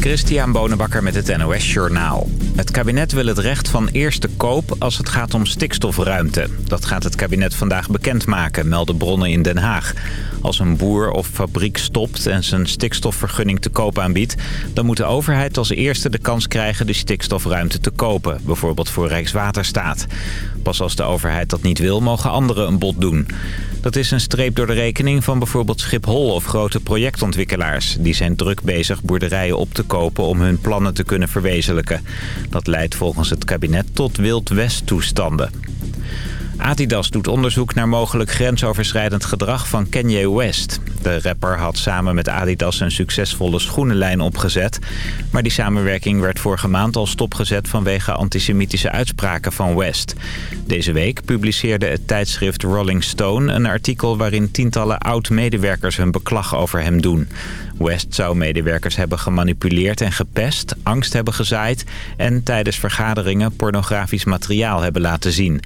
Christian Bonenbakker met het NOS Journaal. Het kabinet wil het recht van eerste koop als het gaat om stikstofruimte. Dat gaat het kabinet vandaag bekendmaken, melden bronnen in Den Haag. Als een boer of fabriek stopt en zijn stikstofvergunning te koop aanbiedt... dan moet de overheid als eerste de kans krijgen de stikstofruimte te kopen. Bijvoorbeeld voor Rijkswaterstaat. Pas als de overheid dat niet wil, mogen anderen een bod doen. Dat is een streep door de rekening van bijvoorbeeld Schiphol of grote projectontwikkelaars. Die zijn druk bezig boerderijen op te kopen om hun plannen te kunnen verwezenlijken. Dat leidt volgens het kabinet tot Wild West toestanden. Adidas doet onderzoek naar mogelijk grensoverschrijdend gedrag van Kanye West. De rapper had samen met Adidas een succesvolle schoenenlijn opgezet. Maar die samenwerking werd vorige maand al stopgezet vanwege antisemitische uitspraken van West. Deze week publiceerde het tijdschrift Rolling Stone een artikel waarin tientallen oud-medewerkers hun beklag over hem doen. West zou medewerkers hebben gemanipuleerd en gepest, angst hebben gezaaid... en tijdens vergaderingen pornografisch materiaal hebben laten zien.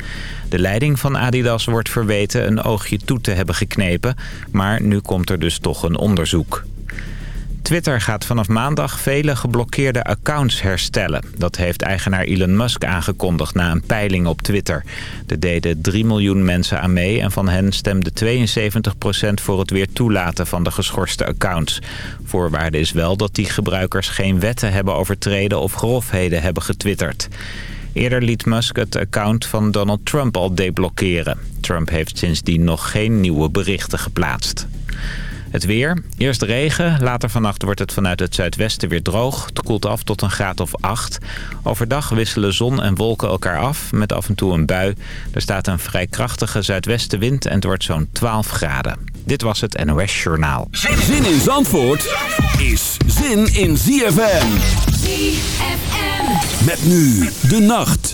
De leiding van Adidas wordt verweten een oogje toe te hebben geknepen... maar nu komt er dus toch een onderzoek. Twitter gaat vanaf maandag vele geblokkeerde accounts herstellen. Dat heeft eigenaar Elon Musk aangekondigd na een peiling op Twitter. Er deden 3 miljoen mensen aan mee en van hen stemde 72% voor het weer toelaten van de geschorste accounts. Voorwaarde is wel dat die gebruikers geen wetten hebben overtreden of grofheden hebben getwitterd. Eerder liet Musk het account van Donald Trump al deblokkeren. Trump heeft sindsdien nog geen nieuwe berichten geplaatst. Het weer. Eerst regen. Later vannacht wordt het vanuit het zuidwesten weer droog. Het koelt af tot een graad of 8. Overdag wisselen zon en wolken elkaar af met af en toe een bui. Er staat een vrij krachtige zuidwestenwind en het wordt zo'n 12 graden. Dit was het NOS Journaal. Zin in Zandvoort is zin in ZFM. ZFM. Met nu de nacht.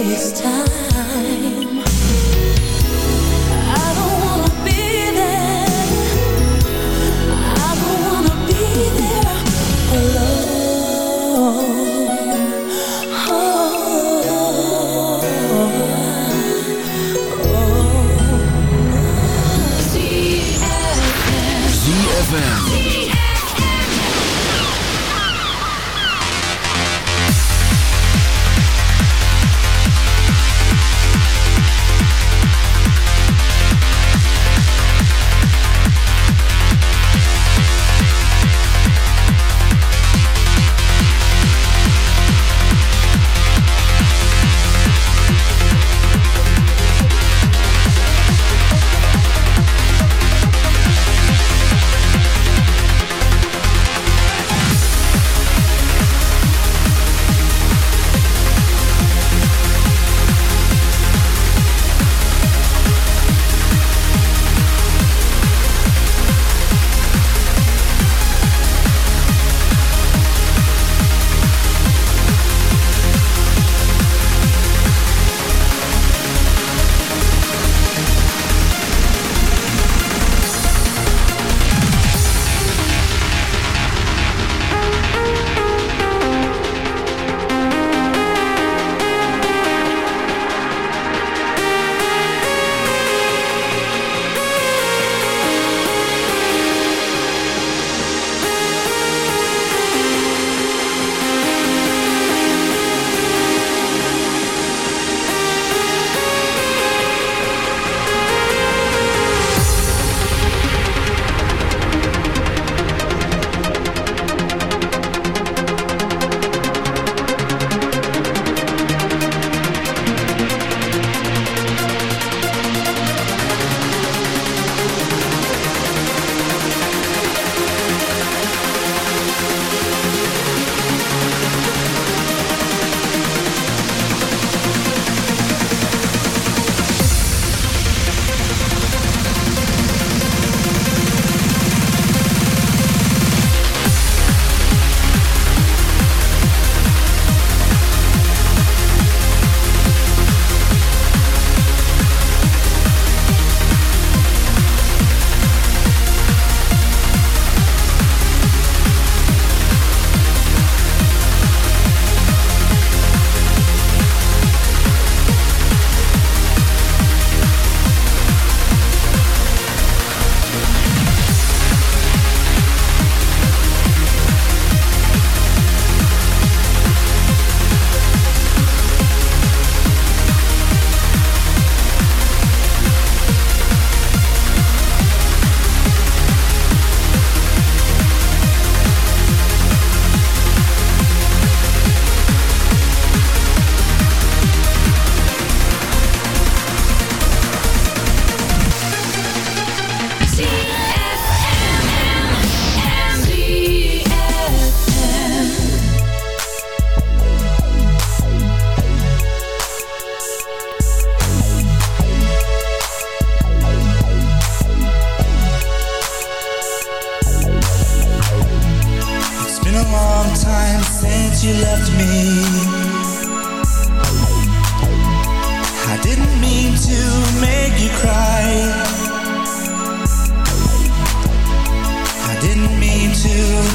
It's time.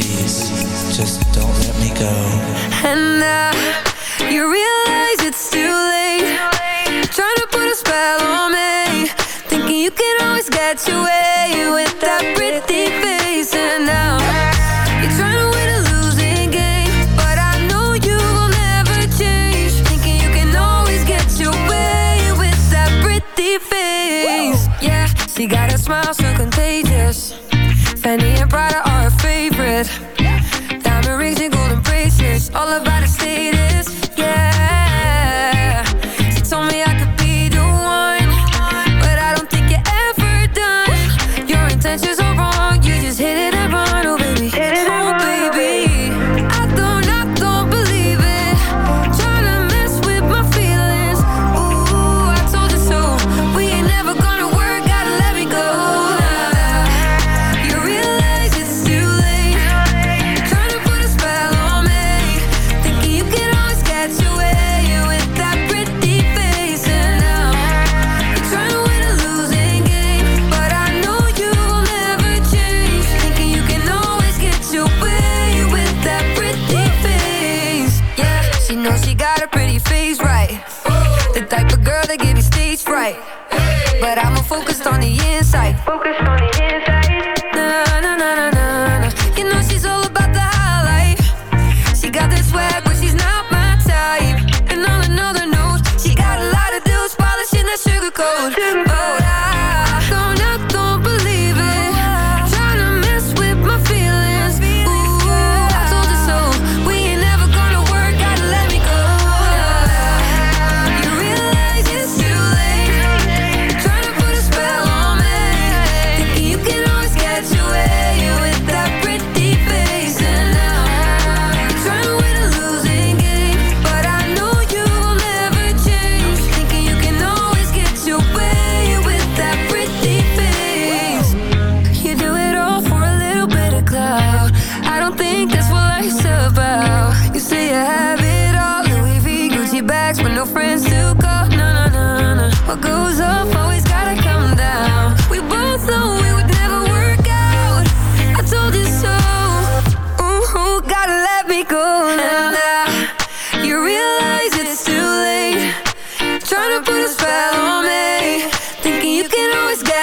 please, just don't let me go. And now you really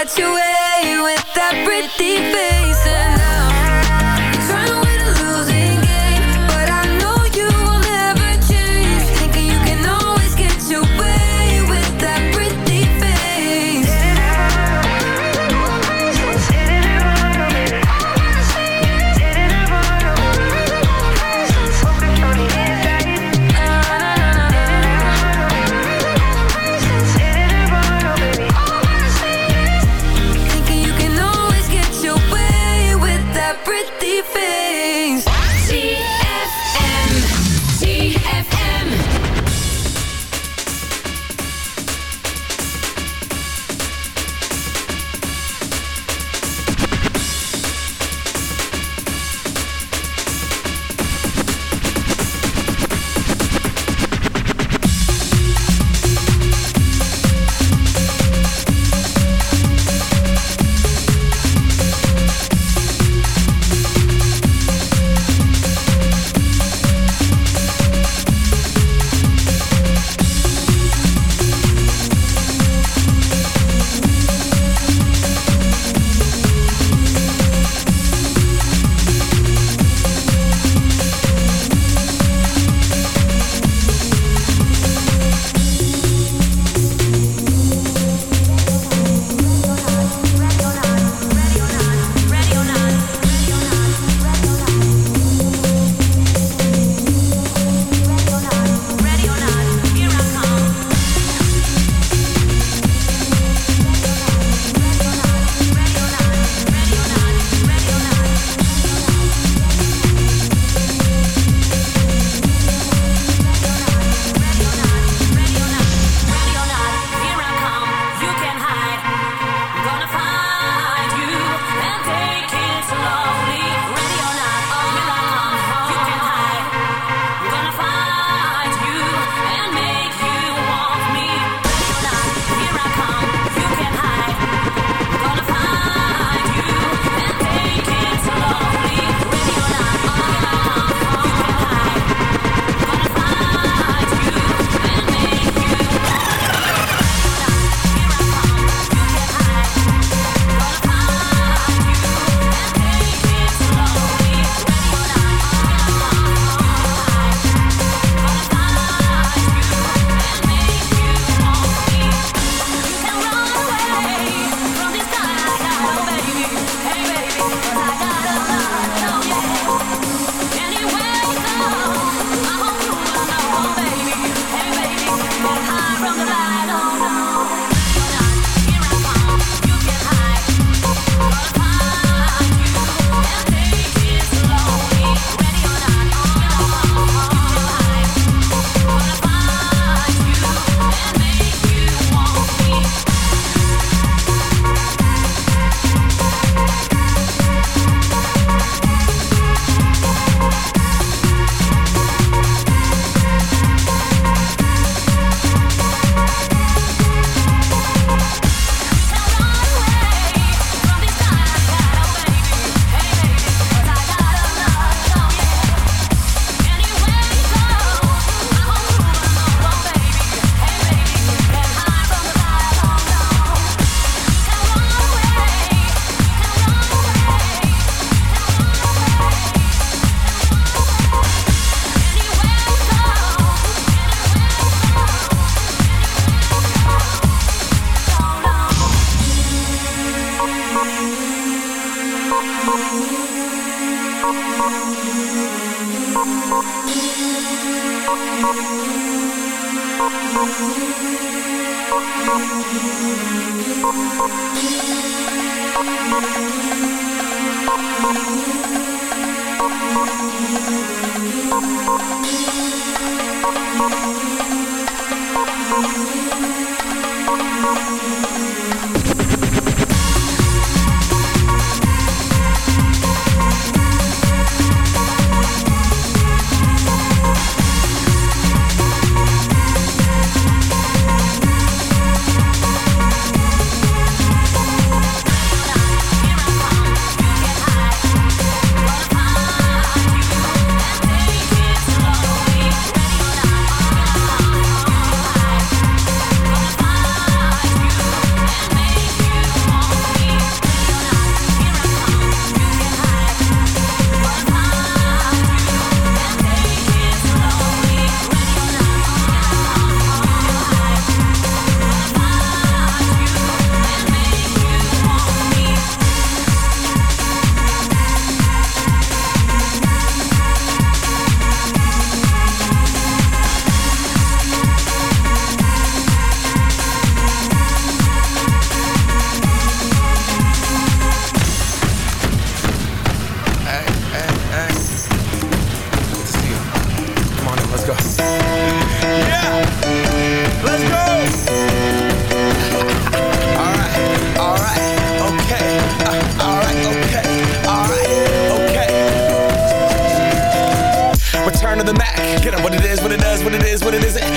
what you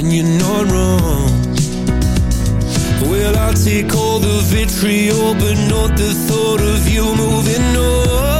and you're not wrong Well, I'll take all the vitriol But not the thought of you moving on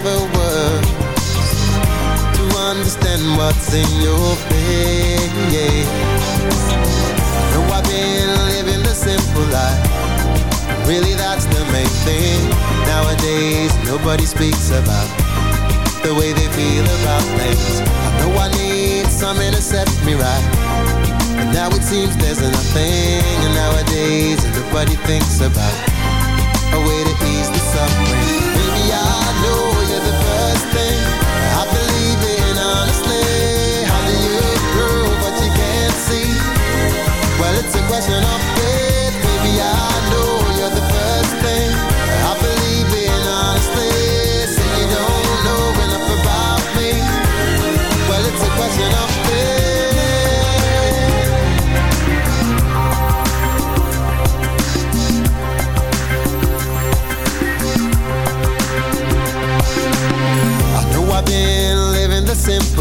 clever words to understand what's in your face. No, I've been living the simple life. Really, that's the main thing. Nowadays, nobody speaks about the way they feel about things. I know I need something to set me right. But now it seems there's nothing. And nowadays, nobody thinks about a way to ease the suffering.